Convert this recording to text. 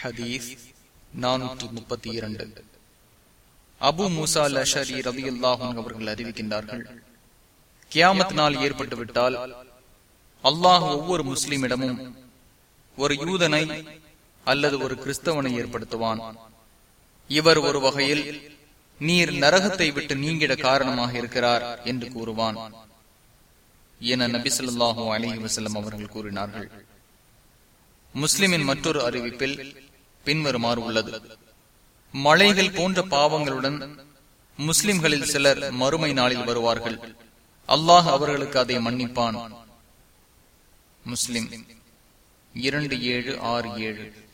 ஹதீஸ் நானூற்றி முப்பத்தி இரண்டு அபு மூசா லஷரி ரவி அல்லாஹும் அவர்கள் அறிவிக்கின்றார்கள் கியாமத் நாள் ஏற்பட்டுவிட்டால் அல்லாஹ் ஒவ்வொரு முஸ்லிமிடமும் ஒரு யூதனை அல்லது ஒரு கிறிஸ்தவனை ஏற்படுத்துவான். இவர் ஒரு வகையில் நீர் நரகத்தை விட்டு நீங்கிட காரணமாக இருக்கிறார் என்று கூறுவான். என நபி அலி அலஹி வசல்லம் அவர்கள் கூறினார்கள். முஸ்லிமின் மற்றொரு அறிவிப்பில் பின்வருமாறு உள்ளது. மலைகள் போன்ற பாவங்களுடன் முஸ்லிம்களில் சிலர் மறுமை நாளில் வருவார்கள். அல்லாஹ் அவர்களுக்கு அதை மன்னிப்பான். முஸ்லிம் இரண்டு ஏழு ஆறு ஏழு.